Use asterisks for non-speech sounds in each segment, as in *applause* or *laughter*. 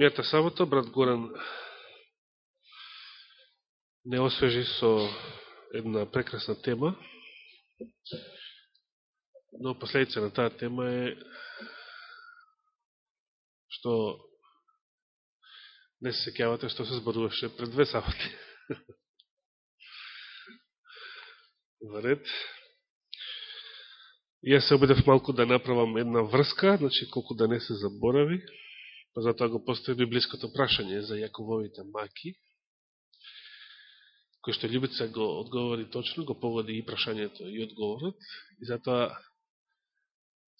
Мијата сабота брат Горан не освежи со една прекрасна тема, но последица на таа тема е што не се секјавате што се зборуваше пред две саботи. *laughs* Во. Јас се обидев малку да направам една врска, значи колку да не се заборави, па затоа го постави библиското прашање за Јакововите маки, кој што Любица го одговори точно, го погоди и прашањето и одговорот, и затоа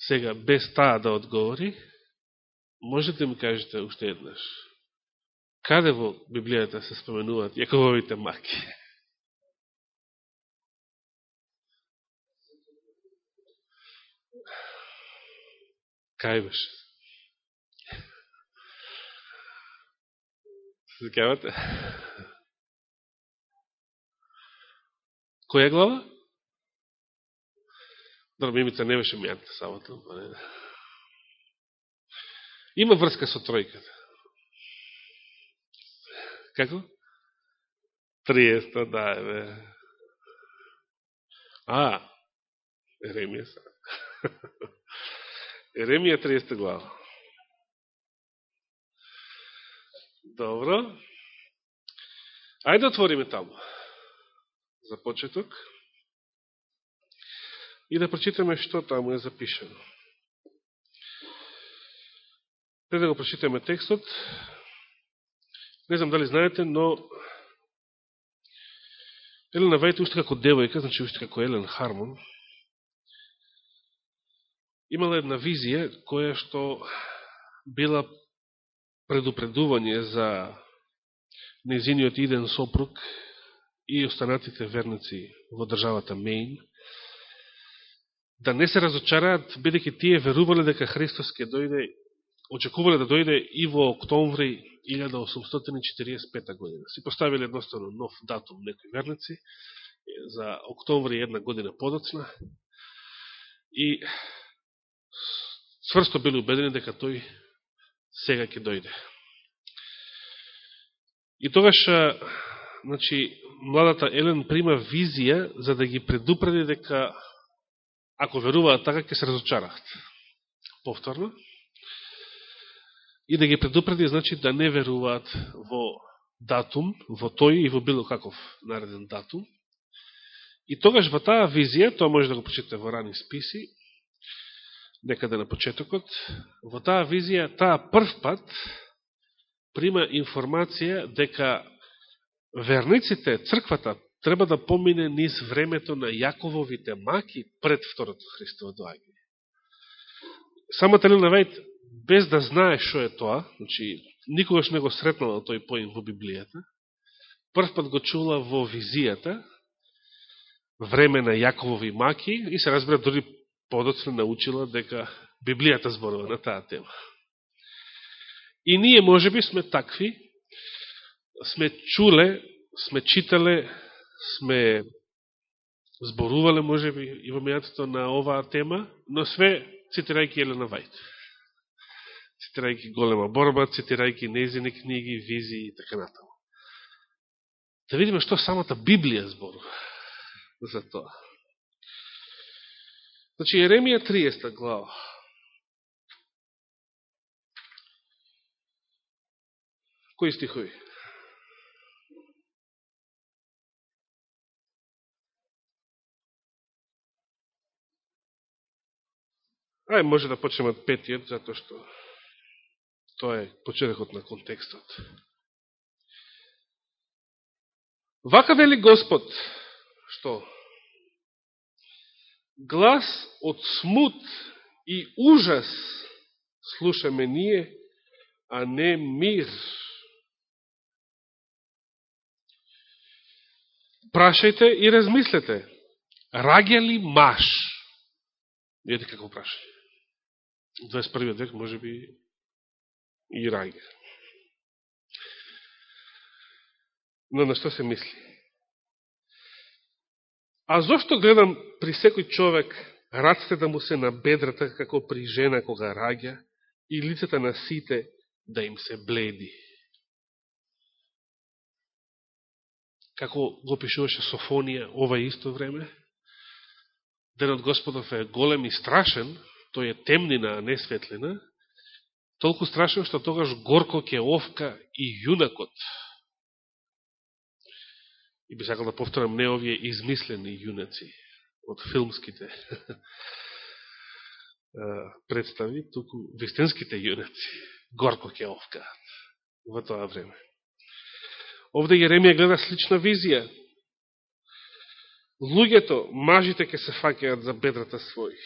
сега без таа да одговори, можете ми кажете уште еднаш, каде во Библијата се споменуваат Јакововите маки? Кај беше? Се закавате? Која глава? Добро, мимица не беше мијаната сабота. Па Има врска со тројката. Како? Триеста, да, бе. А, Еремија са. *laughs* Еремија 30 глава. Добро. Ајде отвориме таму. За почеток. И да прочитаме што таму е запишено. Пред да го прочитаме текстот, не знам дали знаете, но Елена Вајте, уште како девојка, значи уште како Елен Хармон, имала една визија која што била предупредување за незиниот иден сопруг и останатите верници во државата Мейн, да не се разочараат, бидеќи тие верувале дека Христос ќе дојде, очекувале да дојде и во октомври 1845 година. Си поставиле едноставно нов датум некои верници за октомври една година подоцна и цврсто били убедени дека тој сега ќе дојде. И тогаш, значи, младата Елен прима визија за да ги предупреди дека ако веруваат така, ќе се разочараат. Повторно. И да ги предупреди, значи, да не веруваат во датум, во тој и во било каков нареден датум. И тогаш во таа визија, тоа може да го прочитате во рани списи, некаде на почетокот, во таа визија, таа прв пат прима информација дека верниците, црквата, треба да помине низ времето на Јакововите маки пред Второто Христово доаѓање. Самата Елена Вајд, без да знае што е тоа, значи, никогаш не го сретнала тој поим во Библијата, прв пат го чула во визијата, време на Јаковови маки, и се разбира, дори подоцна научила дека Библијата зборува на таа тема. И ние, може би, сме такви, сме чуле, сме читале, сме зборувале, може би, и во мејатото на оваа тема, но све цитирајки Елена Вајт. Цитирајки Голема борба, цитирајки незини книги, визии и така натаму. Да видиме што самата Библија зборува за тоа. Значи, Еремија 30 глава. Кои стихови? Ај, може да почнем од петиот, затоа што тоа е почетокот на контекстот. Вака вели Господ, што глас од смут и ужас слушаме ние, а не мир. Прашајте и размислете. Раѓа ли маш? Видете како прашање. 21. век може би и раѓа. Но на што се мисли? А зошто гледам при секој човек раците да му се на бедрата како при жена кога раѓа и лицата на сите да им се бледи. Како го пишуваше Софонија ова исто време, денот Господов е голем и страшен, тој е темнина, а не светлина, толку страшен што тогаш горко ке овка и јунакот. И би сакал да повторам не овие измислени јунаци од филмските *laughs* представи, туку вистинските јунаци горко ке овкаат во тоа време. Овде Јеремија гледа слична визија. Луѓето, мажите ке се факеат за бедрата своји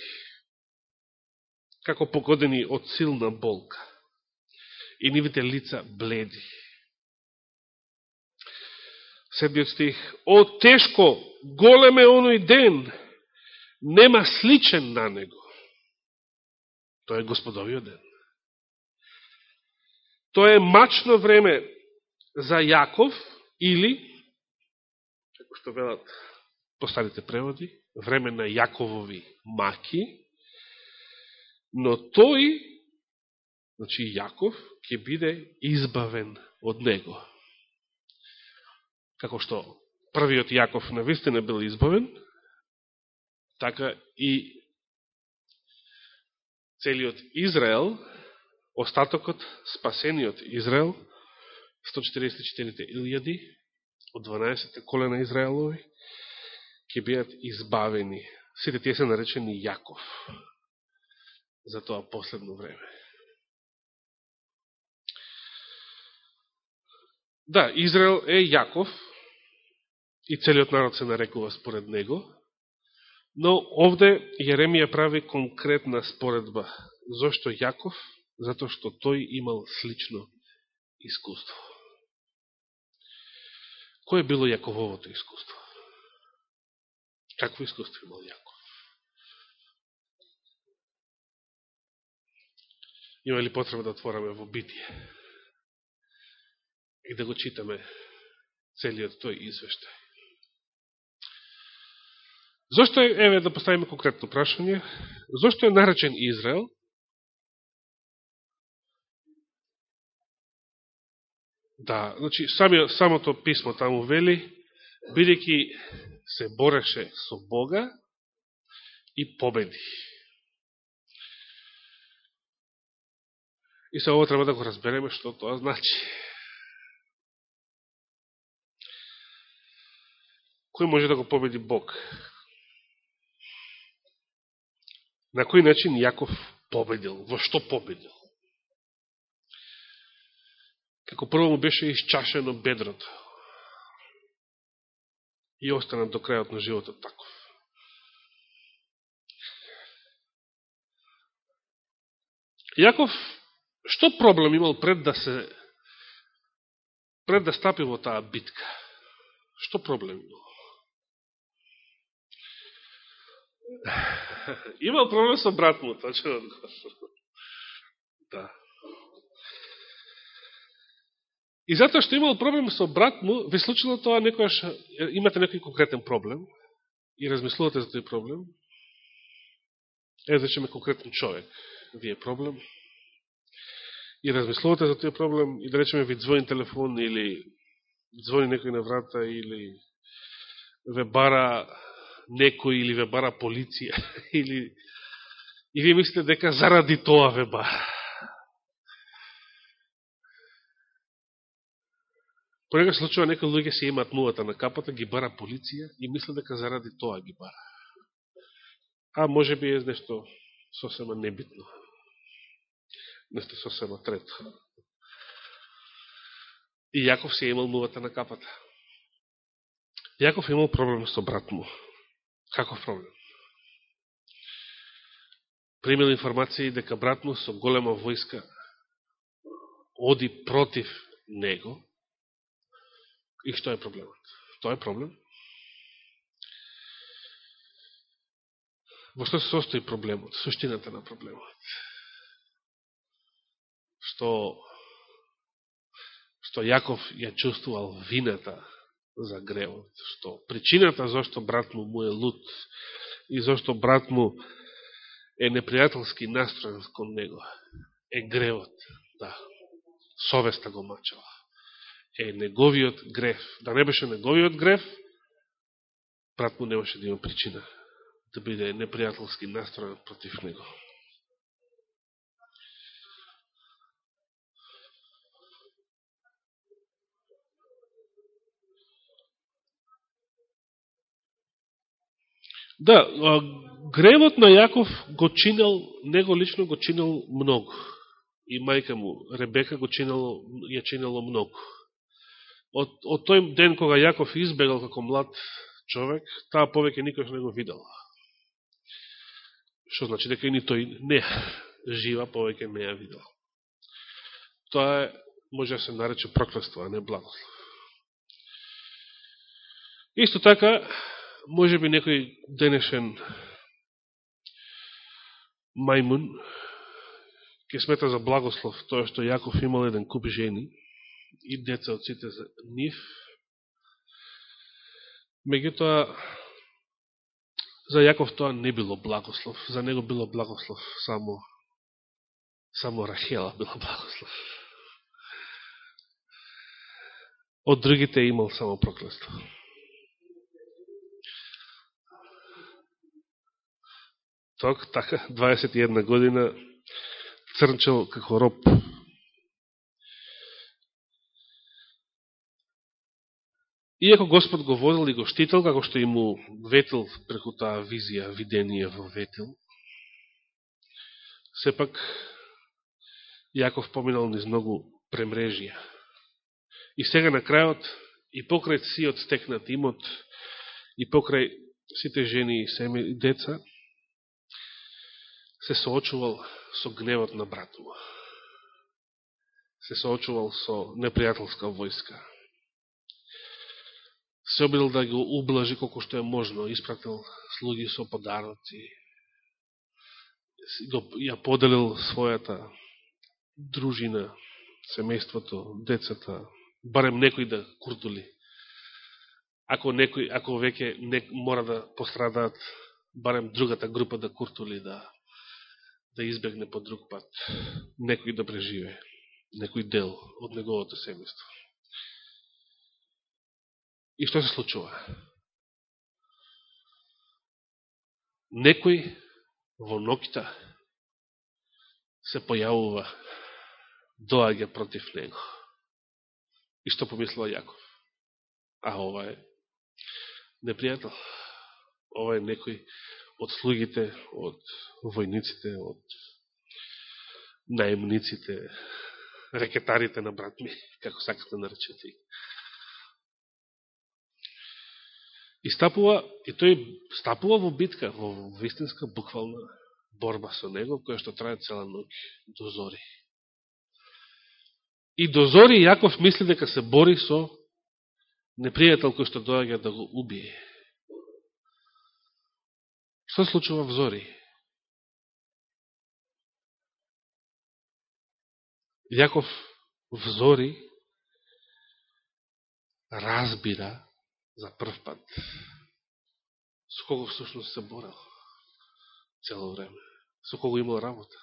како погодени од силна болка и нивите лица бледи. Седмиот стих, о тешко, голем е оној ден, нема сличен на него. Тоа е господовиот ден. Тоа е мачно време за Јаков или, како што велат постарите преводи, време на Јаковови маки, но тој, значи Јаков, ќе биде избавен од него. Како што првиот Јаков на вистина бил избавен, така и целиот Израел, остатокот, спасениот Израел, 144 илјади од 12 колена Израелови, ќе бидат избавени. Сите тие се наречени Јаков за тоа последно време. Да, Израел е Јаков и целиот народ се нарекува според него, но овде Јеремија прави конкретна споредба. Зошто Јаков? Зато што тој имал слично искуство. Кој е било Јакововото искуство? Какво искуство имал Јаков? Има ли потреба да отвораме во битие и да го читаме целиот тој извештај? Зошто е, еве да поставиме конкретно прашање, зошто е наречен Израел? Да, значи, сами, самото писмо таму вели, бидејќи се бореше со Бога и победи. И се ово треба да го разбереме што тоа значи. Кој може да го победи Бог? На кој начин Јаков победил? Во што победил? Како прво му беше изчашено бедрото. И остана до крајот на животот таков. Јаков Што проблем имал пред да се пред да стапи во таа битка? Што проблем имал? *laughs* Имал проблем со брат му, точно. *laughs* Да. И затоа што имал проблем со брат му, ви случило тоа некојаш, имате некој конкретен проблем и размислувате за тој проблем. Е, зачеме конкретен човек. Ви е проблем и размислувате за тој проблем и да речеме ви звони телефон или звони некој на врата или ве бара некој или ве бара полиција *laughs* или и вие мислите дека заради тоа ве бара. Понекогаш случува некој луѓе се имаат нувата на капата, ги бара полиција и мисле дека заради тоа ги бара. А може би е нешто сосема небитно нешто сосема трето. И Јаков се имал мувата на капата. Јаков имал проблем со брат му. Каков проблем? Примил информации дека брат му со голема војска оди против него. И што е проблемот? Тоа е проблем. Во што се состои проблемот? Суштината на проблемот што што Јаков ја чувствувал вината за гревот, што причината зашто брат му му е лут и зашто брат му е непријателски настроен кон него е гревот, да. совеста го мачала. Е, неговиот греф. Да не беше неговиот греф, брат му немаше да има причина да биде непријателски настроен против него. Да, гревот на Јаков го чинел, него лично го чинел многу. И мајка му, Ребека, го чинело, ја чинело многу. Од, од тој ден кога Јаков избегал како млад човек, таа повеќе никој не го видел. Што значи дека и ни тој не *laughs* жива, повеќе не ја видел. Тоа е, може да се нарече проклество, а не благослов. Исто така, може би некој денешен мајмун ќе смета за благослов тоа што Јаков имал еден куп жени и деца од сите нив. Меѓутоа, за Јаков тоа не било благослов, за него било благослов само само Рахела било благослов. Од другите имал само проклество. Ток, така, 21 година, црнчел како роб. Иако Господ го водил и го штител, како што и му ветил преку таа визија, видение во ветил, сепак Јаков поминал низ многу премрежија. И сега на крајот, и покрај сиот стекнат имот, и покрај сите жени и семи и деца, се соочувал со гневот на братува. Се соочувал со непријателска војска. Се обидел да го ублажи колко што е можно. Испратил слуги со подароци. Ја поделил својата дружина, семејството, децата, барем некој да куртули. Ако некој, ако веќе не, мора да пострадаат, барем другата група да куртули, да да избегне по друг пат, некој да преживе, некој дел од неговото семејство. И што се случува? Некој во ноќта се појавува, доаѓа против него. И што помислува Јаков? А ова е непријател. Ова е некој од слугите, од војниците, од наемниците, рекетарите на брат ми, *laughs* како сакате да наречете. И стапува, и тој стапува во битка, во вистинска буквална борба со него, која што трае цела ноќ до зори. И до зори Јаков мисли дека се бори со непријател кој што доаѓа да го убие. Што случува в зори? Јаков в зори разбира за прв пат со кого всушност се борел цело време, со кого имал работа.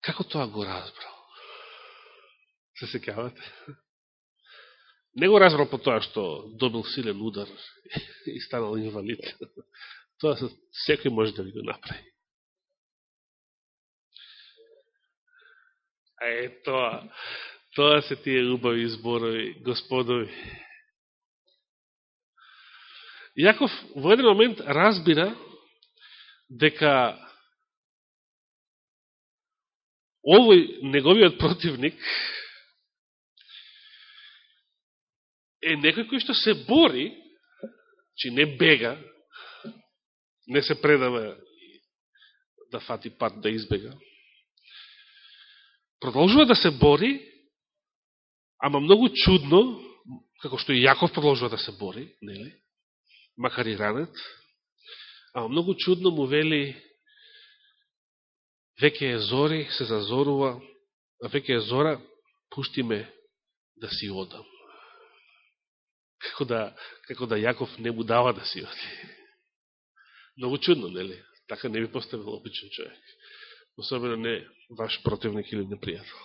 Како тоа го разбрал? Се секјавате? Не го разбрал по тоа што добил силен удар *laughs* и станал инвалид. *laughs* Тоа секој може да ви го направи. А е тоа, тоа се тие убави зборови, господови. Јаков во еден момент разбира дека овој неговиот противник е некој кој што се бори, че не бега, не се предава да фати пат да избега, продолжува да се бори, ама многу чудно, како што и Јаков продолжува да се бори, нели? макар и ранет, ама многу чудно му вели веќе е зори, се зазорува, а веќе е зора, пушти ме да си одам како да, како да Јаков не му дава да си оди. Многу чудно, нели? Така не би поставил обичен човек. особено не ваш противник или непријател.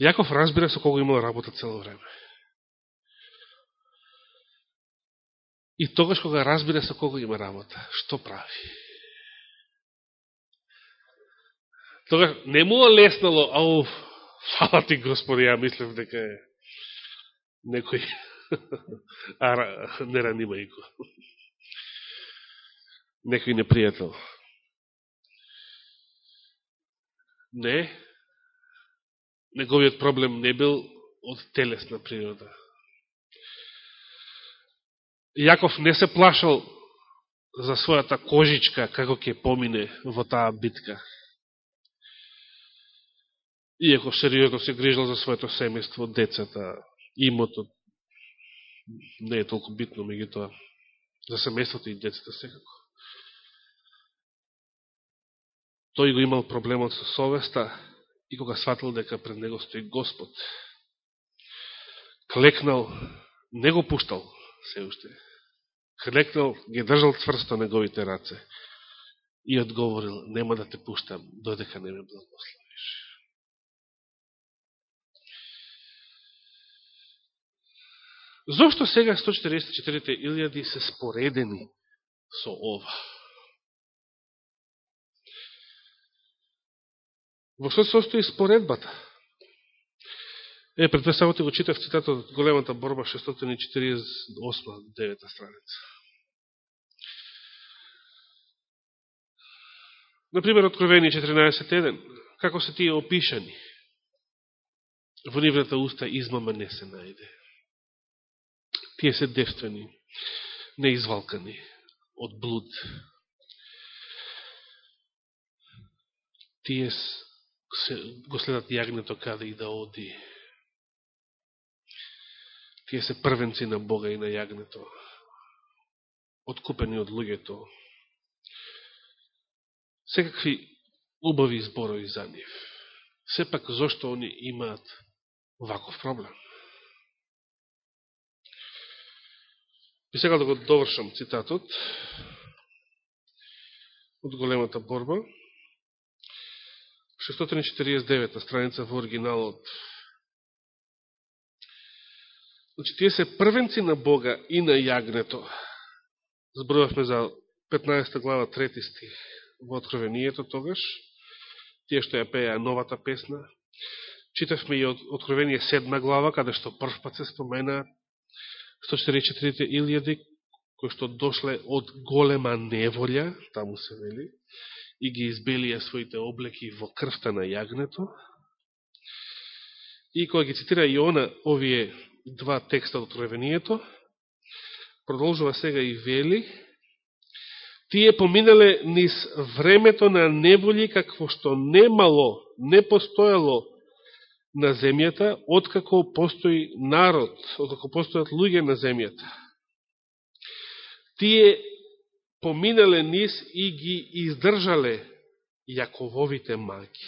Јаков разбира со кого имал работа цело време. И тогаш кога разбира со кого има работа, што прави? Тогаш не му леснало, ау, фала ти Господи, ја мислев дека е некој *laughs* а, не ранима ико. Некој непријател. Не, неговиот проблем не бил од телесна природа. Јаков не се плашал за својата кожичка како ќе помине во таа битка. Иако сериозно се грижал за своето семејство, децата, имотот, не е толку битно, меѓу тоа, за семејството и децата секако. Тој го имал проблемот со совеста и кога сватил дека пред него стои Господ, клекнал, не го пуштал се уште, клекнал, ги држал цврсто неговите раце и одговорил, нема да те пуштам, додека не ме благословиш. Зошто сега 144.000 се споредени со ова? Во што се состои споредбата? Е, пред две самоти го читав цитатот од големата борба 648-9 страница. Например, откровени 14.1. Како се тие опишани? Во нивната уста измама не се најде. Тие се девствени, неизвалкани од блуд. Тие се, го следат јагнето каде и да оди. Тие се првенци на Бога и на јагнето, откупени од луѓето. Секакви убави зборови за нив. Сепак, зошто они имаат ваков проблем? И сега да го довршам цитатот од големата борба. 649 страница во оригиналот. Значи, тие се првенци на Бога и на јагнето. Зборувавме за 15 глава 3 стих во Откровението тогаш. Тие што ја пеја новата песна. Читавме и од Откровение 7 глава, каде што прв пат се спомена 144 илјади, кои што дошле од голема неволја, таму се вели, и ги избелија своите облеки во крвта на јагнето. И кога ги цитира и она овие два текста од Откровението, продолжува сега и вели, тие поминале низ времето на неволи какво што немало, не постоело на земјата, откако постои народ, откако постојат луѓе на земјата. Тие поминале низ и ги издржале Јакововите маки.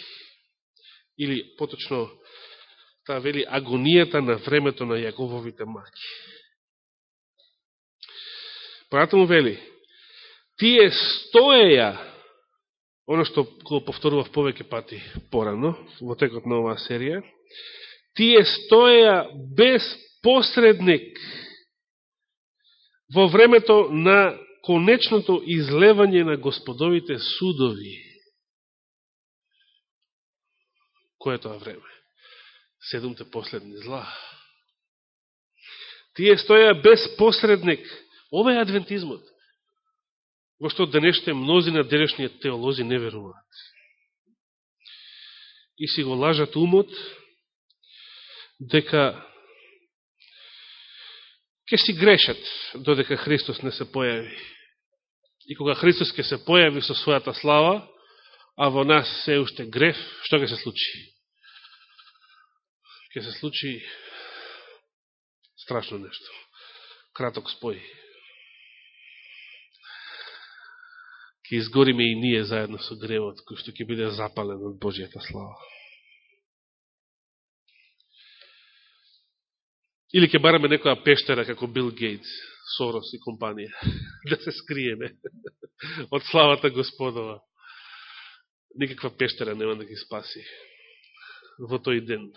Или, поточно, таа вели агонијата на времето на Јакововите маки. Понатаму вели, тие стоеја оно што го повторував повеќе пати порано, во текот на оваа серија, тие стоеја без посредник во времето на конечното излевање на господовите судови. Кој е тоа време? Седумте последни зла. Тие стоја без посредник. Ова е адвентизмот во што денешните мнози на денешниот теолози не веруваат. И си го лажат умот дека ќе си грешат додека Христос не се појави. И кога Христос ќе се појави со својата слава, а во нас се уште греф, што ќе се случи? Ќе се случи страшно нешто. Краток спој. Ке изгориме и ние заедно со гревот, кој што ќе биде запален од Божијата слава. Или ќе бараме некоја пештера како Бил Гейтс, Сорос и компанија. *laughs* да се скриеме од славата Господова. Никаква пештера нема да ги спаси во тој ден.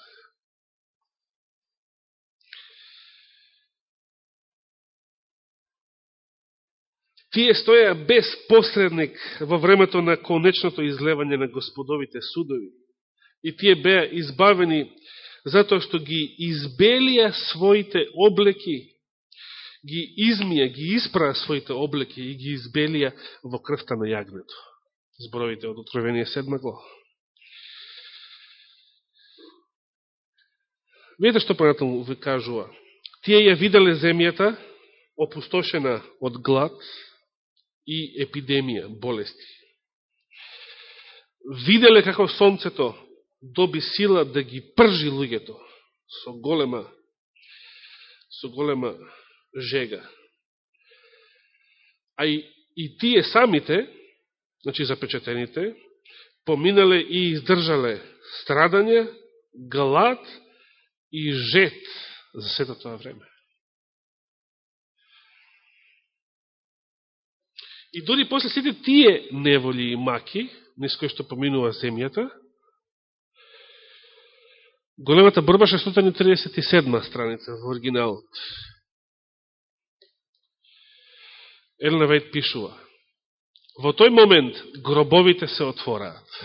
Тие стоја без посредник во времето на конечното излевање на господовите судови. И тие беа избавени затоа што ги избелија своите облеки, ги измија, ги испраа своите облеки и ги избелија во крвта на јагнето. Зборовите од Откровение 7 глава. Видете што понатаму ви кажува. Тие ја виделе земјата опустошена од глад, и епидемија, болести. Виделе како сонцето доби сила да ги пржи луѓето со голема со голема жега. А и, и тие самите, значи запечатените, поминале и издржале страдање, глад и жет за сето тоа време. И дори после сите тие неволи и маки, низ кои што поминува земјата, големата борба 637 страница во оригиналот. Елена Вајд пишува, во тој момент гробовите се отвораат.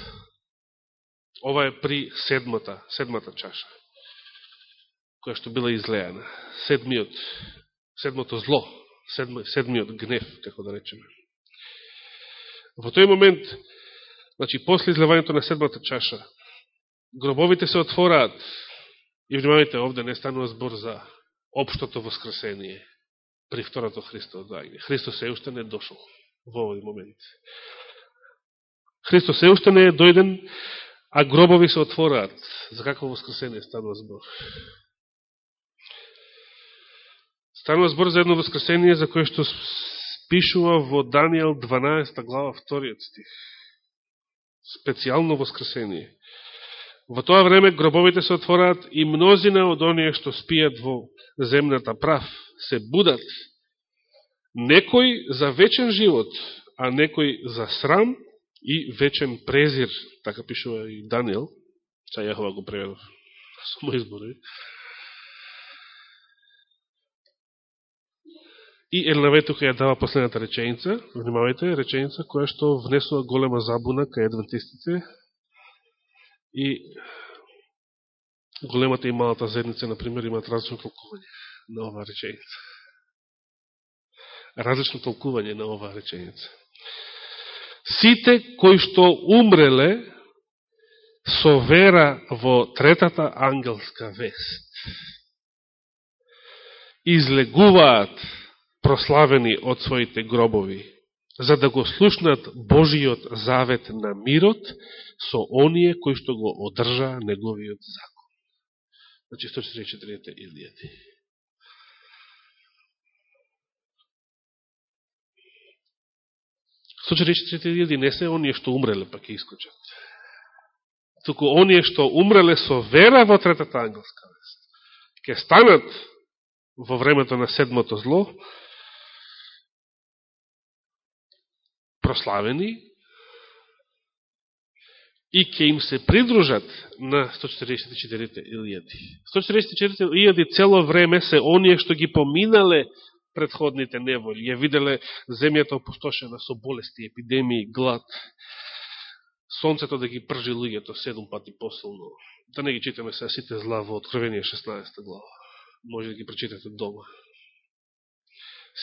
Ова е при седмата, седмата чаша, која што била излејана. Седмиот, седмото зло, седмиот гнев, како да речеме. Во тој момент, значи, после излевањето на седмата чаша, гробовите се отвораат и внимавайте, овде не станува збор за обштото воскресение при второто Христово доаѓање. Христос е уште не дошол во овој момент. Христос е уште не е дојден, а гробови се отвораат. За какво воскресение станува збор? Станува збор за едно воскресение за кое што пишува во Данијел 12 глава 2 стих. Специјално воскресение. Во тоа време гробовите се отвораат и мнозина од оние што спијат во земната прав се будат. Некој за вечен живот, а некој за срам и вечен презир, така пишува и Данијел, са Јахова го преведов *laughs* со мој избори. И Елнавето кај ја дава последната реченица, внимавајте, реченица која што внесува голема забуна кај адвентистите и големата и малата заедница, например, имаат различно толкување на оваа реченица. Различно толкување на оваа реченица. Сите кои што умреле со вера во третата ангелска вест излегуваат прославени од своите гробови, за да го слушнат Божиот завет на мирот со оние кои што го одржа неговиот закон. Значи 144 илијади. илијади не се оние што умреле, па ќе искочат. Туку оние што умреле со вера во третата ангелска вест, ќе станат во времето на седмото зло, прославени и ќе им се придружат на 144 илјади. 144 илјади цело време се оние што ги поминале предходните неволи. Ја виделе земјата опустошена со болести, епидемии, глад. Сонцето да ги пржи луѓето седум пати посилно. Да не ги читаме сега сите зла во Откровение 16 глава. Може да ги прочитате дома.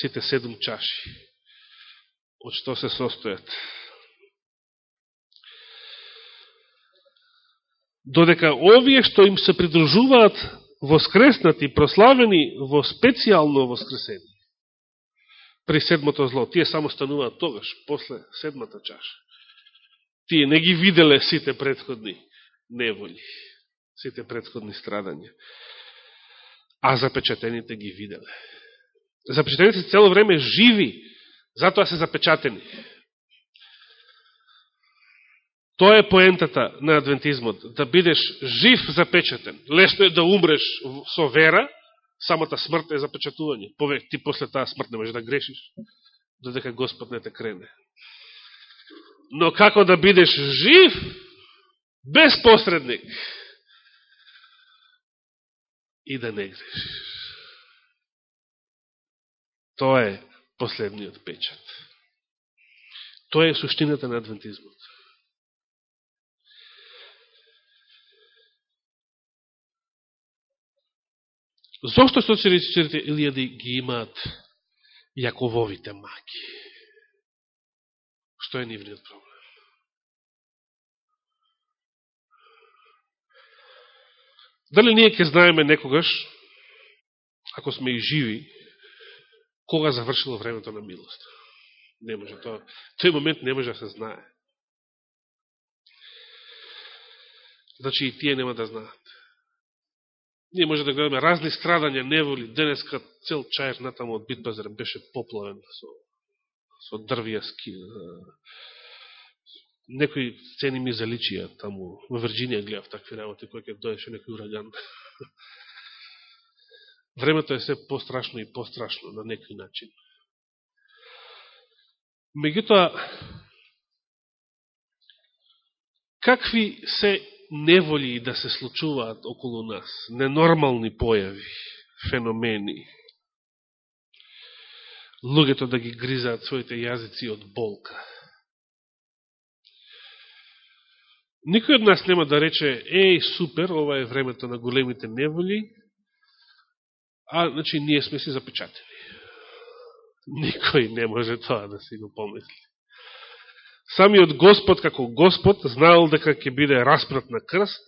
Сите седум чаши од што се состојат. Додека овие што им се придружуваат воскреснати, прославени во специјално воскресение, при седмото зло, тие само стануваат тогаш, после седмата чаша. Тие не ги виделе сите предходни неволи, сите предходни страдања, а запечатените ги виделе. Запечатените цело време живи Затоа се запечатени. Тоа е поентата на адвентизмот, да бидеш жив запечатен. Лесно е да умреш со вера, Самата смрт е запечатување. Повек, ти после таа смрт не можеш да грешиш, додека Господ не те крене. Но како да бидеш жив, без посредник, и да не грешиш. Тоа е последниот печат. Тоа е суштината на адвентизмот. Зошто 144.000 ги имаат Јакововите маки? Што е нивниот проблем? Дали ние ќе знаеме некогаш, ако сме и живи, кога завршило времето на милост? Не може тоа. Тој момент не може да се знае. Значи и тие нема да знаат. Ние може да гледаме разни страдања, неволи. Денеска цел чајер натаму од Битбазар беше поплавен со, со дрвија ски. Некои цени ми заличија таму. Во Вирджинија гледав такви работи, кој ќе доеше некој ураган. Времето е се пострашно и пострашно на некој начин. Меѓутоа, какви се неволи да се случуваат околу нас, ненормални појави, феномени, луѓето да ги гризаат своите јазици од болка. Никој од нас нема да рече, еј, супер, ова е времето на големите неволи, а, значи, ние сме си запечатени. Никој не може тоа да си го помисли. Самиот Господ, како Господ, знаел дека ќе биде распрат на крст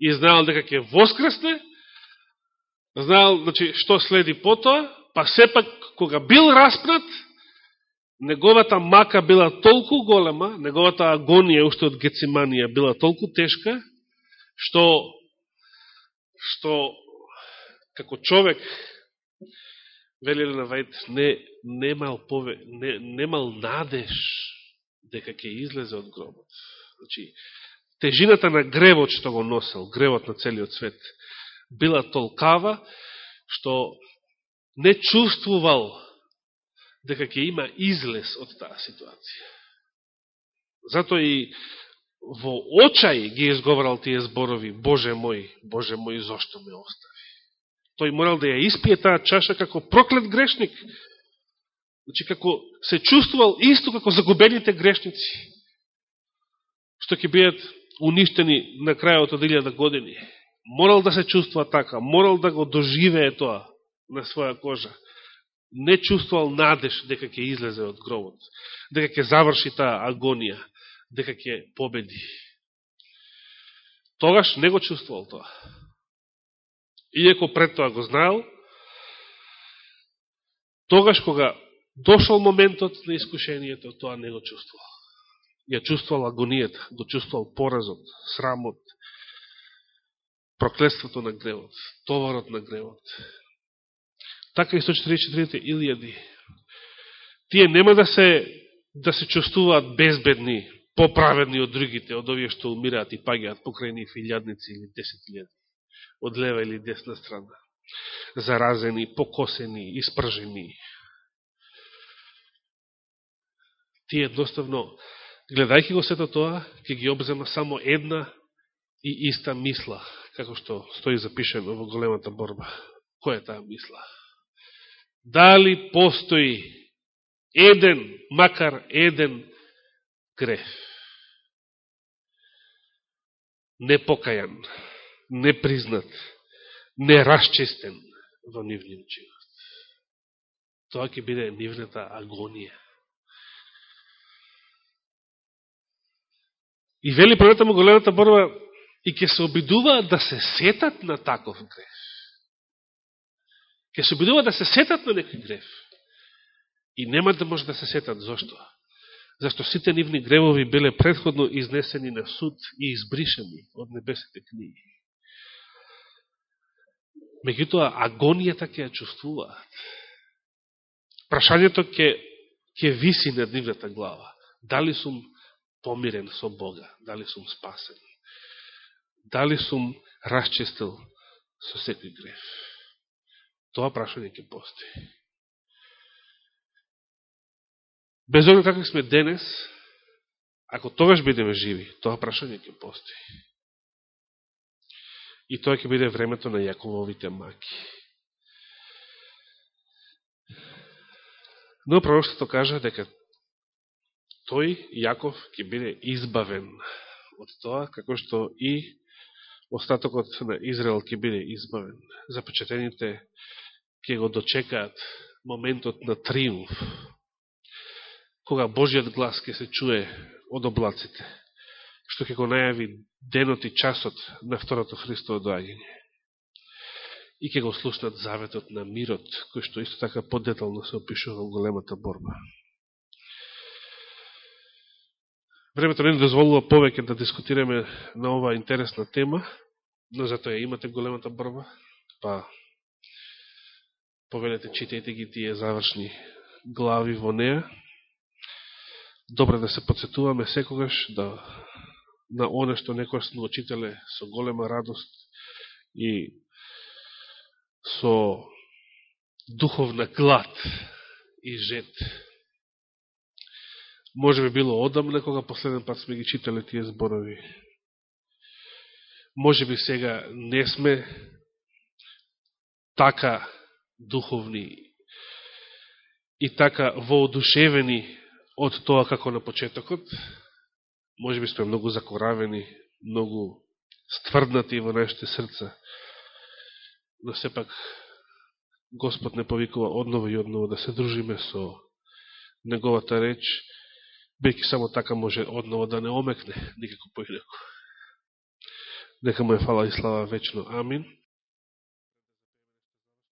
и знаел дека ќе воскресне, знаел значи, што следи потоа, па сепак, кога бил распрат, неговата мака била толку голема, неговата агонија уште од Гециманија била толку тешка, што, што како човек, вели на Вајд, не, немал, пове, не, немал надеж дека ќе излезе од гробот. Значи, тежината на гревот што го носел, гревот на целиот свет, била толкава, што не чувствувал дека ќе има излез од таа ситуација. Зато и во очај ги изговарал тие зборови, Боже мој, Боже мој, зошто ме остави? Тој морал да ја испие таа чаша како проклет грешник, Значи, како се чувствувал исто како загубените грешници, што ќе бидат уништени на крајот од 1000 години. Морал да се чувствува така, морал да го доживее тоа на своја кожа. Не чувствувал надеж дека ќе излезе од гробот, дека ќе заврши таа агонија, дека ќе победи. Тогаш не го чувствувал тоа иеко пред тоа го знаел, тогаш кога дошол моментот на искушението, тоа не го чувствувал. Ја чувствувал агонијата, го чувствувал поразот, срамот, проклетството на гревот, товарот на гревот. Така и 144 илјади. Тие нема да се, да се чувствуваат безбедни, поправедни од другите, од овие што умираат и пагиат покрај нив илјадници или десетилјади, од лева или десна страна. Заразени, покосени, испржени, тие едноставно, гледајќи го сето тоа, ќе ги обзема само една и иста мисла, како што стои запишено во големата борба. Која е таа мисла? Дали постои еден, макар еден греф? Непокајан, непризнат, нерасчистен во нивниот живот. Тоа ќе биде нивната агонија. И вели првата му големата борба и ќе се обидуваат да се сетат на таков греф. Ке се обидуваат да се сетат на некој греф. И нема да може да се сетат. Зошто? Зашто сите нивни гревови биле предходно изнесени на суд и избришени од небесите книги. Меѓутоа, агонијата ќе ја чувствуваат. Прашањето ќе, ќе виси над нивната глава. Дали сум помирен со Бога, дали сум спасен, дали сум расчистил со секој греф. тоа прашање ќе постои. Без оглед какви сме денес, ако тогаш бидеме живи, тоа прашање ќе постои. И тоа ќе биде времето на Јакововите маки. Но пророштото кажа дека тој, Јаков, ќе биде избавен од тоа, како што и остатокот на Израел ќе биде избавен. Запечатените ќе го дочекаат моментот на триумф, кога Божиот глас ќе се чуе од облаците, што ќе го најави денот и часот на второто Христово доаѓање. И ќе го слушнат заветот на мирот, кој што исто така подетално се опишува во големата борба. Времето не дозволува повеќе да дискутираме на оваа интересна тема, но затоа имате големата борба, па повелете, читајте ги тие завршни глави во неа. Добре да се подсетуваме секогаш да Да на оне што некој сме очителе со голема радост и со духовна глад и жет Може би било одамна, кога последен пат сме ги читале тие зборови. Може би сега не сме така духовни и така воодушевени од тоа како на почетокот. Може би сме многу закоравени, многу стврднати во нашите срца. Но сепак Господ не повикува одново и одново да се дружиме со Неговата реч, бејќи само така може одново да не омекне, никако поинако. Нека му е фала и слава вечно. Амин.